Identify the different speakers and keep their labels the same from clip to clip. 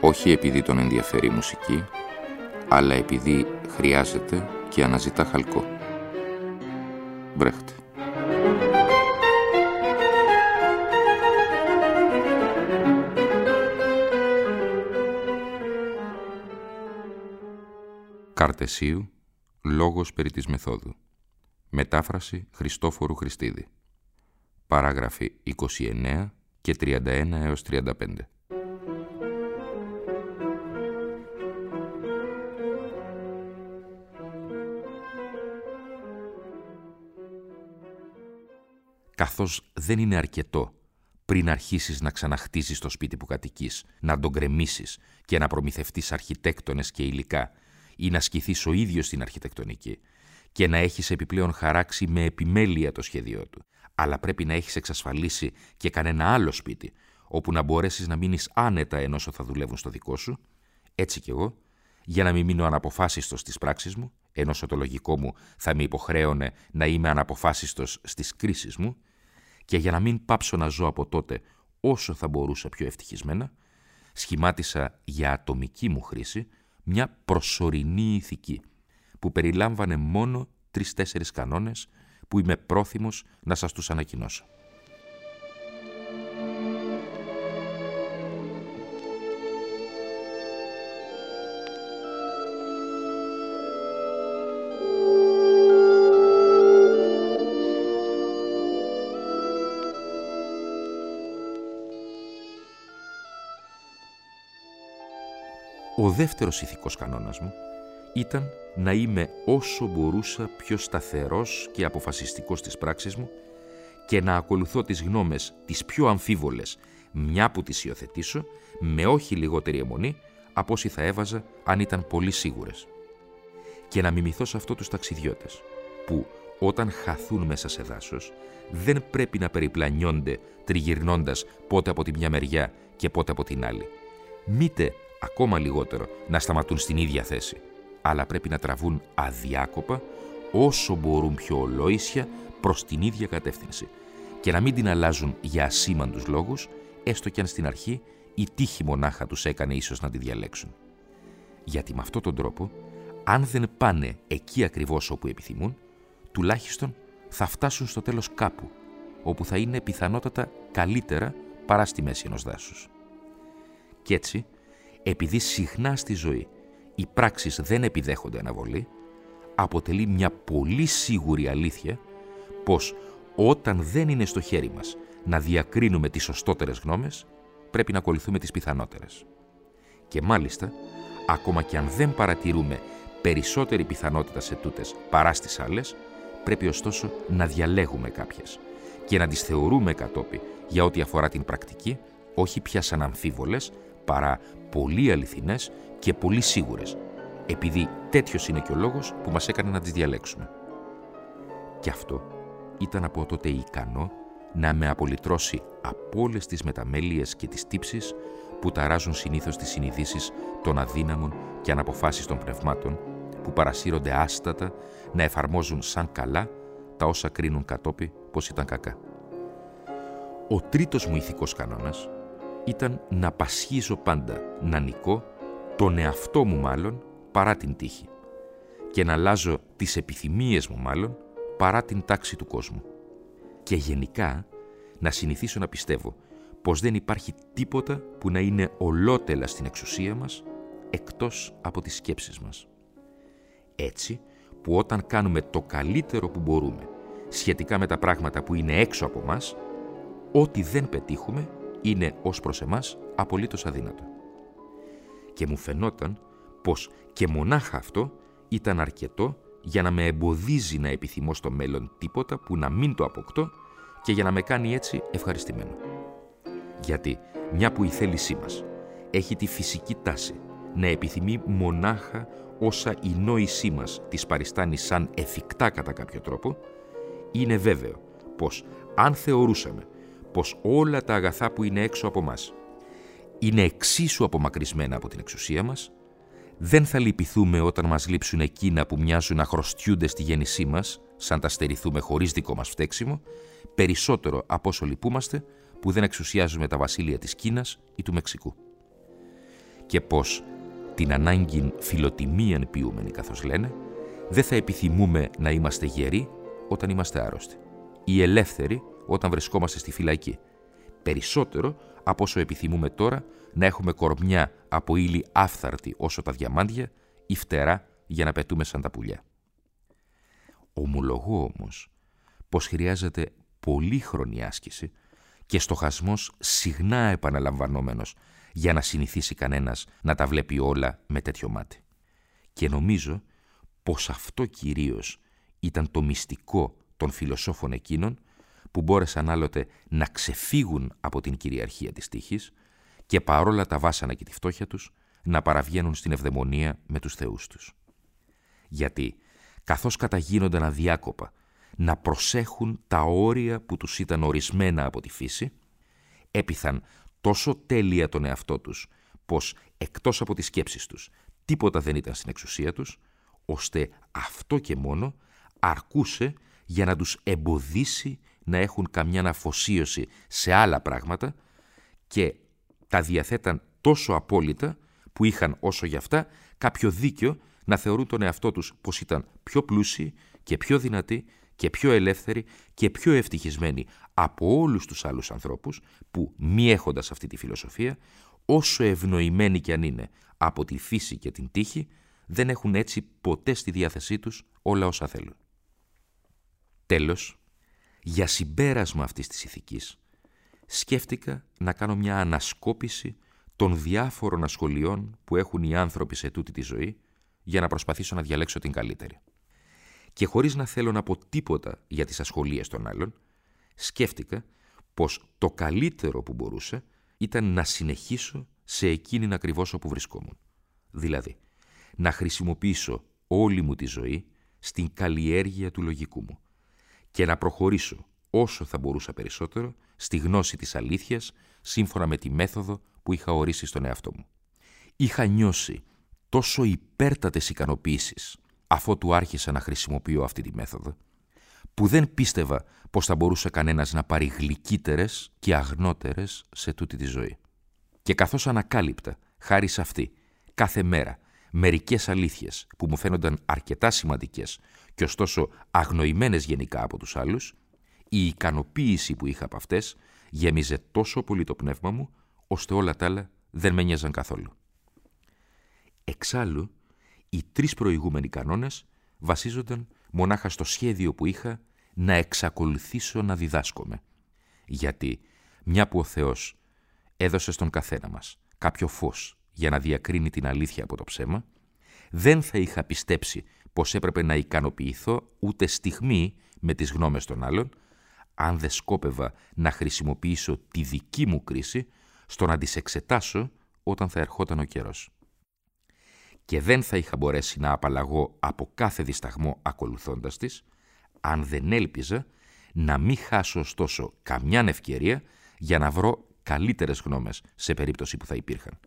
Speaker 1: όχι επειδή τον ενδιαφέρει η μουσική, αλλά επειδή χρειάζεται και αναζητά χαλκό. Μπρέχτε. Καρτεσίου, λόγος περί της μεθόδου. Μετάφραση Χριστόφορου Χριστίδη. Παράγραφοι 29 και 31 έως 35. Καθώς δεν είναι αρκετό πριν αρχίσεις να ξαναχτίσεις το σπίτι που κατοικείς, να τον γκρεμίσεις και να προμηθευτείς αρχιτέκτονες και υλικά ή να σκηθείς ο ίδιος στην αρχιτεκτονική και να έχεις επιπλέον χαράξει με επιμέλεια το σχέδιό του. Αλλά πρέπει να έχεις εξασφαλίσει και κανένα άλλο σπίτι, όπου να μπορέσεις να μείνεις άνετα ενώ θα δουλεύουν στο δικό σου. Έτσι κι εγώ, για να μην μείνω αναποφάσιστος στις πράξεις μου, ενώ το λογικό μου θα με υποχρέωνε να είμαι αναποφάσιστος στις κρίσεις μου, και για να μην πάψω να ζω από τότε όσο θα μπορούσα πιο ευτυχισμένα, σχημάτισα για ατομική μου χρήση μια προσωρινή ηθική, που περιλάμβανε μόνο τρεις-τέσσερις κανόνες που είμαι πρόθυμος να σας τους ανακοινώσω. Ο δεύτερος ηθικός κανόνας μου ήταν να είμαι όσο μπορούσα πιο σταθερός και αποφασιστικός στις πράξεις μου και να ακολουθώ τις γνώμες τις πιο αμφίβολες μια που τις υιοθετήσω με όχι λιγότερη αιμονή από όσοι θα έβαζα αν ήταν πολύ σίγουρες. Και να μιμηθώ σε αυτό τους ταξιδιώτες που όταν χαθούν μέσα σε δάσος δεν πρέπει να περιπλανιόνται τριγυρνώντας πότε από τη μια μεριά και πότε από την άλλη. Μήτε ακόμα λιγότερο να σταματούν στην ίδια θέση, αλλά πρέπει να τραβούν αδιάκοπα όσο μπορούν πιο ολόησια προς την ίδια κατεύθυνση και να μην την αλλάζουν για ασήμαντους λόγους, έστω κι αν στην αρχή η τύχη μονάχα τους έκανε ίσως να τη διαλέξουν. Γιατί με αυτόν τον τρόπο, αν δεν πάνε εκεί ακριβώς όπου επιθυμούν, τουλάχιστον θα φτάσουν στο τέλος κάπου, όπου θα είναι πιθανότατα καλύτερα παρά στη μέση ενός δάσους. Κι έτσι, επειδή συχνά στη ζωή οι πράξεις δεν επιδέχονται αναβολή, αποτελεί μια πολύ σίγουρη αλήθεια πως όταν δεν είναι στο χέρι μας να διακρίνουμε τις σωστότερες γνώμες, πρέπει να ακολουθούμε τις πιθανότερες. Και μάλιστα, ακόμα και αν δεν παρατηρούμε περισσότερη πιθανότητα σε τούτες παρά στις άλλες, πρέπει ωστόσο να διαλέγουμε κάποιες και να τις θεωρούμε κατόπι για ό,τι αφορά την πρακτική, όχι πια σαν αμφίβολες, παρά πολύ αληθινές και πολύ σίγουρες, επειδή τέτοιος είναι και ο λόγος που μας έκανε να τις διαλέξουμε. Και αυτό ήταν από τότε ικανό να με απολυτρώσει από όλες τις μεταμέλειες και τις τύψεις που ταράζουν συνήθως τις συνειδήσεις των αδύναμων και αναποφάσεις των πνευμάτων που παρασύρονται άστατα να εφαρμόζουν σαν καλά τα όσα κρίνουν κατόπι πως ήταν κακά. Ο τρίτος μου ηθικός κανόνας ήταν να πασχίζω πάντα, να νικώ, τον εαυτό μου μάλλον, παρά την τύχη και να αλλάζω τις επιθυμίες μου μάλλον, παρά την τάξη του κόσμου. Και γενικά να συνηθίσω να πιστεύω πως δεν υπάρχει τίποτα που να είναι ολότελα στην εξουσία μας εκτός από τις σκέψεις μας. Έτσι που όταν κάνουμε το καλύτερο που μπορούμε σχετικά με τα πράγματα που είναι έξω από μας, ό,τι δεν πετύχουμε είναι ως προς εμάς απολύτως αδύνατο. Και μου φαινόταν πως και μονάχα αυτό ήταν αρκετό για να με εμποδίζει να επιθυμώ στο μέλλον τίποτα που να μην το αποκτώ και για να με κάνει έτσι ευχαριστημένο. Γιατί μια που η θέλησή μας έχει τη φυσική τάση να επιθυμεί μονάχα όσα η νόησή μας της παριστάνει σαν εφικτά κατά κάποιο τρόπο, είναι βέβαιο πως αν θεωρούσαμε πως όλα τα αγαθά που είναι έξω από μας είναι εξίσου απομακρυσμένα από την εξουσία μας, δεν θα λυπηθούμε όταν μας λείψουν εκείνα που μοιάζουν να χρωστιούνται στη γέννησή μας, σαν τα στερηθούμε χωρίς δικό μας φταίξιμο, περισσότερο από όσο λυπούμαστε που δεν εξουσιάζουμε τα βασίλεια της Κίνας ή του Μεξικού. Και πως την ανάγκη φιλοτιμίαν ποιούμενη καθώς λένε, δεν θα επιθυμούμε να είμαστε γεροί όταν είμαστε άρρωστοι ή ελεύθεροι όταν βρισκόμαστε στη φυλακή, περισσότερο από όσο επιθυμούμε τώρα να έχουμε κορμιά από ύλη άφθαρτη όσο τα διαμάντια ή φτερά για να πετούμε σαν τα πουλιά. Ομολογώ όμως πως χρειάζεται πολύχρονη άσκηση και στοχασμός συχνά επαναλαμβανόμενος για να συνηθίσει κανένας να τα βλέπει όλα με τέτοιο μάτι. Και νομίζω πως αυτό κυρίως ήταν το μυστικό των φιλοσόφων εκείνων που μπόρεσαν άλλοτε να ξεφύγουν από την κυριαρχία της τύχης και παρόλα τα βάσανα και τη φτώχεια τους να παραβγαίνουν στην ευδαιμονία με τους θεούς τους. Γιατί καθώς καταγίνονταν αδιάκοπα να προσέχουν τα όρια που τους ήταν ορισμένα από τη φύση, έπιθαν τόσο τέλεια τον εαυτό τους, πως εκτός από τις σκέψεις τους τίποτα δεν ήταν στην εξουσία τους, ώστε αυτό και μόνο αρκούσε για να τους εμποδίσει να έχουν καμιά αφοσίωση σε άλλα πράγματα και τα διαθέταν τόσο απόλυτα που είχαν όσο γι' αυτά κάποιο δίκιο να θεωρούν τον εαυτό τους πως ήταν πιο πλούσιοι και πιο δυνατοί και πιο ελεύθεροι και πιο ευτυχισμένοι από όλους τους άλλους ανθρώπους που μη έχοντας αυτή τη φιλοσοφία όσο ευνοημένοι κι αν είναι από τη φύση και την τύχη δεν έχουν έτσι ποτέ στη διάθεσή τους όλα όσα θέλουν. Τέλος, για συμπέρασμα αυτής της ηθικής, σκέφτηκα να κάνω μια ανασκόπηση των διάφορων ασχολιών που έχουν οι άνθρωποι σε τούτη τη ζωή για να προσπαθήσω να διαλέξω την καλύτερη. Και χωρίς να θέλω να πω τίποτα για τις ασχολίες των άλλων, σκέφτηκα πως το καλύτερο που μπορούσε ήταν να συνεχίσω σε εκείνην ακριβώς όπου βρισκόμουν. Δηλαδή, να χρησιμοποιήσω όλη μου τη ζωή στην καλλιέργεια του λογικού μου, και να προχωρήσω όσο θα μπορούσα περισσότερο στη γνώση της αλήθειας σύμφωνα με τη μέθοδο που είχα ορίσει στον εαυτό μου. Είχα νιώσει τόσο υπέρτατες ικανοποίησεις αφότου άρχισα να χρησιμοποιώ αυτή τη μέθοδο, που δεν πίστευα πως θα μπορούσε κανένας να πάρει γλυκύτερες και αγνότερες σε τούτη τη ζωή. Και καθώς ανακάλυπτα, χάρη σε αυτή, κάθε μέρα, μερικές αλήθειες που μου φαίνονταν αρκετά σημαντικές και ωστόσο αγνοημένες γενικά από τους άλλους, η ικανοποίηση που είχα από αυτές γέμιζε τόσο πολύ το πνεύμα μου, ώστε όλα τα άλλα δεν με νοιάζαν καθόλου. Εξάλλου, οι τρεις προηγούμενοι κανόνες βασίζονταν μονάχα στο σχέδιο που είχα να εξακολουθήσω να διδάσκομαι. Γιατί, μια που ο Θεός έδωσε στον καθένα μας κάποιο φως για να διακρίνει την αλήθεια από το ψέμα, δεν θα είχα πιστέψει πως έπρεπε να ικανοποιηθώ ούτε στιγμή με τις γνώμες των άλλων, αν δεν σκόπευα να χρησιμοποιήσω τη δική μου κρίση στο να τις εξετάσω όταν θα ερχόταν ο καιρός. Και δεν θα είχα μπορέσει να απαλλαγώ από κάθε δισταγμό ακολουθώντας της, αν δεν έλπιζα να μην χάσω ωστόσο καμιά ευκαιρία για να βρω καλύτερες γνώμες σε περίπτωση που θα υπήρχαν.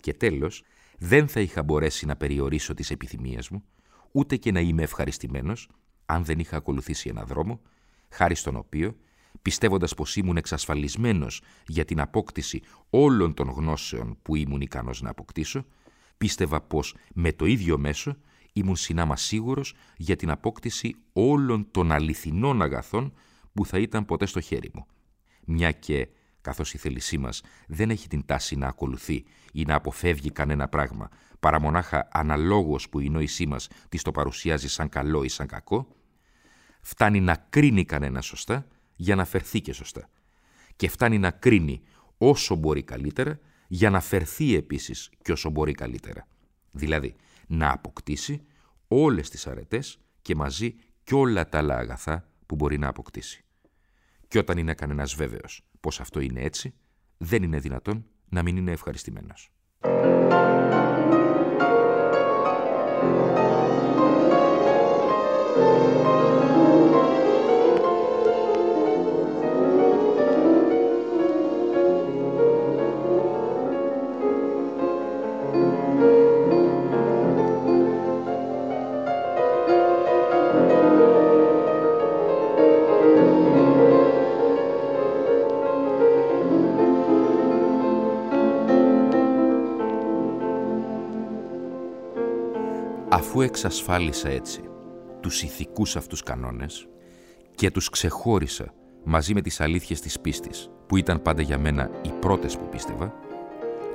Speaker 1: Και τέλος, δεν θα είχα μπορέσει να περιορίσω τις επιθυμίες μου, ούτε και να είμαι ευχαριστημένος, αν δεν είχα ακολουθήσει ένα δρόμο, χάρη στον οποίο, πιστεύοντας πως ήμουν εξασφαλισμένος για την απόκτηση όλων των γνώσεων που ήμουν ικανός να αποκτήσω, πίστευα πως με το ίδιο μέσο ήμουν συνάμα σίγουρος για την απόκτηση όλων των αληθινών αγαθών που θα ήταν ποτέ στο χέρι μου. Μια και καθώς η θέλησή μας δεν έχει την τάση να ακολουθεί ή να αποφεύγει κανένα πράγμα, παρά μονάχα αναλόγως που η νόησή μας της το παρουσιάζει σαν καλό ή σαν κακό, φτάνει να κρίνει κανένα σωστά για να φερθεί και σωστά. Και φτάνει να κρίνει όσο μπορεί καλύτερα για να φερθεί επίσης και όσο μπορεί καλύτερα. Δηλαδή, να αποκτήσει όλες τις αρετές και μαζί και όλα τα άλλα αγαθά που μπορεί να αποκτήσει. Και όταν είναι κανένας βέβαιος πως αυτό είναι έτσι, δεν είναι δυνατόν να μην είναι ευχαριστημένος. Αφού εξασφάλισα έτσι τους ηθικούς αυτούς κανόνες και τους ξεχώρισα μαζί με τις αλήθειες της πίστης, που ήταν πάντα για μένα οι πρώτες που πίστευα,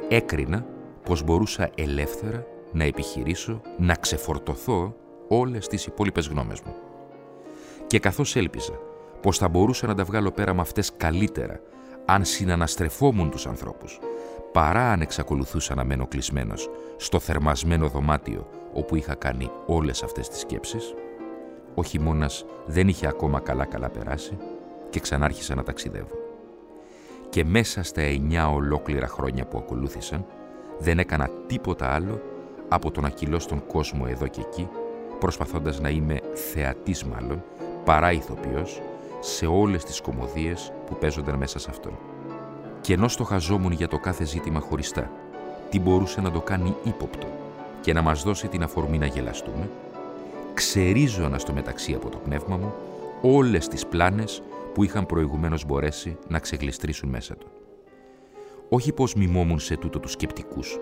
Speaker 1: έκρινα πως μπορούσα ελεύθερα να επιχειρήσω να ξεφορτωθώ όλες τις υπόλοιπες γνώμες μου. Και καθώς έλπιζα πως θα μπορούσα να τα βγάλω πέρα με αυτές καλύτερα αν συναναστρεφόμουν τους ανθρώπους, παρά αν εξακολουθούσα να μένω κλεισμένος στο θερμασμένο δωμάτιο όπου είχα κάνει όλες αυτές τις σκέψεις, ο χειμώνας δεν είχε ακόμα καλά-καλά περάσει και ξανάρχισα να ταξιδεύω. Και μέσα στα εννιά ολόκληρα χρόνια που ακολούθησαν, δεν έκανα τίποτα άλλο από το να κυλώ στον κόσμο εδώ και εκεί, προσπαθώντας να είμαι θεατής μάλλον, παρά ηθοποιός, σε όλες τις κομμωδίες που παίζονταν μέσα σε αυτόν. Και ενώ στοχαζόμουν για το κάθε ζήτημα χωριστά, τι μπορούσε να το κάνει ύποπτο και να μας δώσει την αφορμή να γελαστούμε, ξερίζωνα στο μεταξύ από το πνεύμα μου όλες τις πλάνες που είχαν προηγουμένως μπορέσει να ξεγλιστρήσουν μέσα του. Όχι πως μιμόμουν σε τούτο τους σκεπτικούς,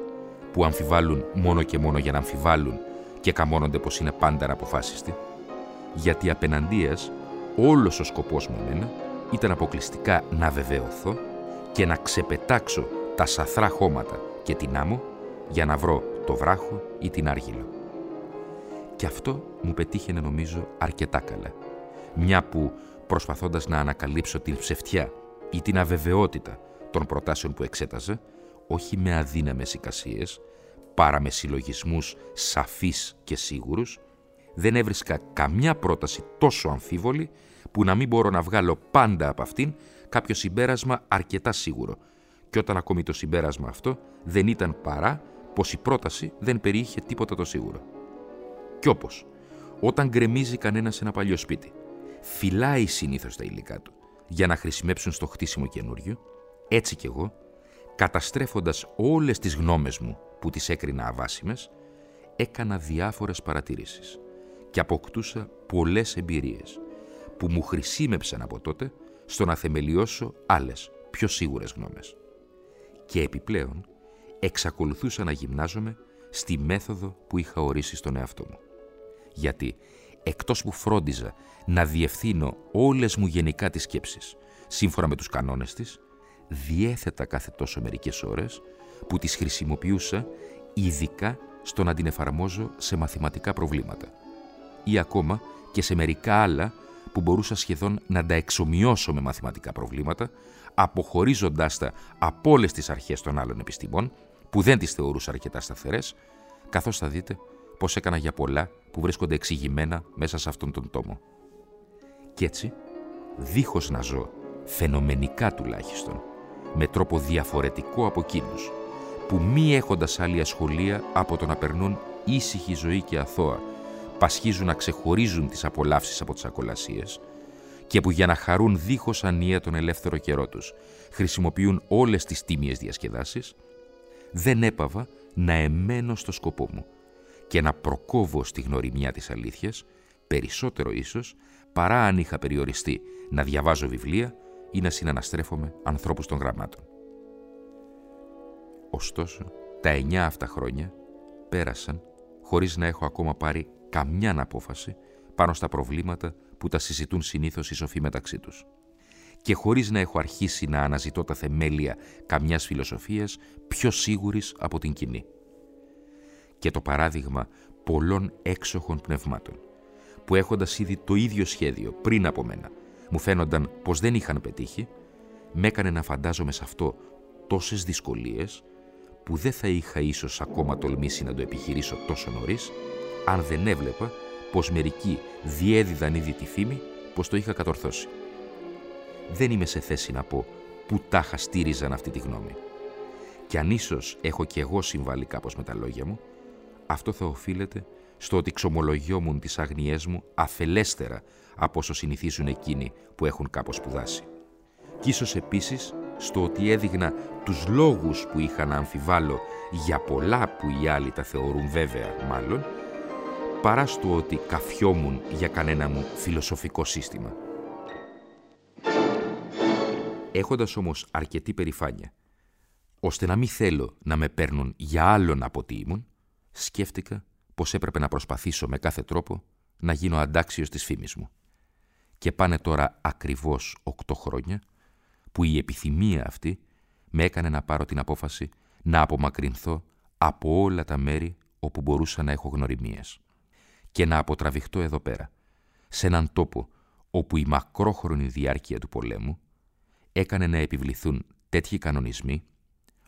Speaker 1: που αμφιβάλλουν μόνο και μόνο για να αμφιβάλλουν και καμώνονται πως είναι πάντα αποφάσιστοι, γιατί απέναντίας όλος ο σκοπός μου εμένα ήταν αποκλειστικά να βεβαιωθώ και να ξεπετάξω τα σαθρά χώματα και την άμμο για να βρω το βράχο ή την άργυλο. Και αυτό μου πετύχαινε νομίζω αρκετά καλά. Μια που προσπαθώντας να ανακαλύψω την ψευτιά ή την αβεβαιότητα των προτάσεων που εξέταζε, όχι με αδύναμες εικασίες, παρά με συλλογισμούς σαφείς και σίγουρους, δεν έβρισκα καμιά πρόταση τόσο αμφίβολη που να μην μπορώ να βγάλω πάντα από αυτήν κάποιο συμπέρασμα αρκετά σίγουρο. Και όταν ακόμη το συμπέρασμα αυτό δεν ήταν παρά πως η πρόταση δεν περιείχε τίποτα το σίγουρο. Κι όπως, όταν γκρεμίζει κανένας σε ένα παλιό σπίτι, φυλάει συνήθως τα υλικά του για να χρησιμεύσουν στο χτίσιμο καινούριο, έτσι κι εγώ, καταστρέφοντας όλες τις γνώμες μου που τις έκρινα αβάσιμες, έκανα διάφορες παρατηρήσεις και αποκτούσα πολλές εμπειρίες που μου χρησιμεύσαν από τότε στο να θεμελιώσω άλλες, πιο σίγουρες γνώμες. Και επιπλέον, εξακολουθούσα να γυμνάζομαι στη μέθοδο που είχα ορίσει στον εαυτό μου γιατί εκτός που φρόντιζα να διευθύνω όλες μου γενικά τις σκέψεις, σύμφωνα με τους κανόνες της, διέθετα κάθε τόσο μερικές ώρες που τις χρησιμοποιούσα ειδικά στο να την εφαρμόζω σε μαθηματικά προβλήματα ή ακόμα και σε μερικά άλλα που μπορούσα σχεδόν να τα εξομοιώσω με μαθηματικά προβλήματα, αποχωρίζοντάς τα από όλες τις αρχές των άλλων επιστημών, που δεν τις θεωρούσα αρκετά σταθερές, καθώς θα δείτε πώς έκανα για πολλά που βρίσκονται εξηγημένα μέσα σε αυτόν τον τόμο. Κι έτσι, δίχως να ζω, φαινομενικά τουλάχιστον, με τρόπο διαφορετικό από εκείνους, που μη έχοντας άλλη ασχολία από το να περνούν ήσυχη ζωή και αθώα, πασχίζουν να ξεχωρίζουν τις απολαύσεις από τις ακολασίες και που για να χαρούν δίχως ανία τον ελεύθερο καιρό τους χρησιμοποιούν όλες τις τίμιες διασκεδάσεις, δεν έπαβα να εμένω στο σκοπό μου και να προκόβω στη γνωριμιά της αλήθειας, περισσότερο ίσως, παρά αν είχα περιοριστεί να διαβάζω βιβλία ή να συναναστρέφομαι ανθρώπους των γραμμάτων. Ωστόσο, τα εννιά αυτά χρόνια πέρασαν χωρίς να έχω ακόμα πάρει καμιά απόφαση πάνω στα προβλήματα που τα συζητούν συνήθως οι σοφοί μεταξύ τους. Και χωρίς να έχω αρχίσει να αναζητώ τα θεμέλια καμιάς φιλοσοφίας πιο σίγουρης από την κοινή. Και το παράδειγμα πολλών έξοχων πνευμάτων, που έχοντας ήδη το ίδιο σχέδιο πριν από μένα, μου φαίνονταν πως δεν είχαν πετύχει, με έκανε να φαντάζομαι σε αυτό τόσες δυσκολίες που δεν θα είχα ίσως ακόμα τολμήσει να το επιχειρήσω τόσο νωρίς, αν δεν έβλεπα πως μερικοί διέδιδαν ήδη τη φήμη πως το είχα κατορθώσει. Δεν είμαι σε θέση να πω που τάχα στήριζαν αυτή τη γνώμη. Και αν ίσως έχω κι εγώ συμβάλει κάπως με τα λόγια μου, αυτό θα οφείλεται στο ότι ξομολογιόμουν τις αγνιές μου αφελέστερα από όσο συνηθίζουν εκείνοι που έχουν κάπως σπουδάσει. Κι ίσως επίσης στο ότι έδειγνα τους λόγους που είχα να αμφιβάλλω για πολλά που οι άλλοι τα θεωρούν βέβαια μάλλον, παρά στο ότι καφιόμουν για κανένα μου φιλοσοφικό σύστημα. Έχοντας όμως αρκετή περηφάνεια, ώστε να μην θέλω να με παίρνουν για άλλον από τι ήμουν, σκέφτηκα πως έπρεπε να προσπαθήσω με κάθε τρόπο να γίνω αντάξιος της φήμης μου. Και πάνε τώρα ακριβώς οκτώ χρόνια που η επιθυμία αυτή με έκανε να πάρω την απόφαση να απομακρυνθώ από όλα τα μέρη όπου μπορούσα να έχω γνωριμίες και να αποτραβηχτώ εδώ πέρα, σε έναν τόπο όπου η μακρόχρονη διάρκεια του πολέμου έκανε να επιβληθούν τέτοιοι κανονισμοί,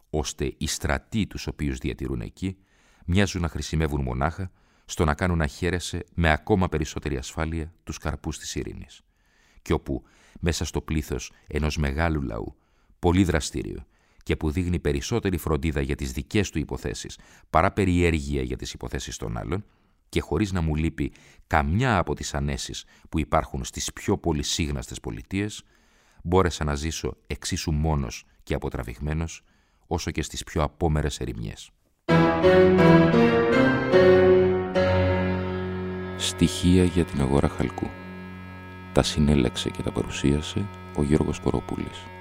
Speaker 1: ώστε οι στρατοί τους οποίους διατηρούν εκεί μοιάζουν να χρησιμεύουν μονάχα στο να κάνουν να χαίρεσαι με ακόμα περισσότερη ασφάλεια τους καρπούς της ειρήνης. Και όπου μέσα στο πλήθος ενός μεγάλου λαού, πολύ δραστήριο και που δείχνει περισσότερη φροντίδα για τις δικές του υποθέσεις παρά περιέργεια για τις υποθέσεις των άλλων και χωρίς να μου λείπει καμιά από τις ανέσεις που υπάρχουν στις πιο πολυσύγναστες πολιτείες, μπόρεσα να ζήσω εξίσου μόνος και αποτραβηγμένος, όσο και στις πιο απόμερες ερημιές. Στοιχεία για την αγορά χαλκού. Τα συνέλεξε και τα παρουσίασε ο Γιώργος Κοροπούλης.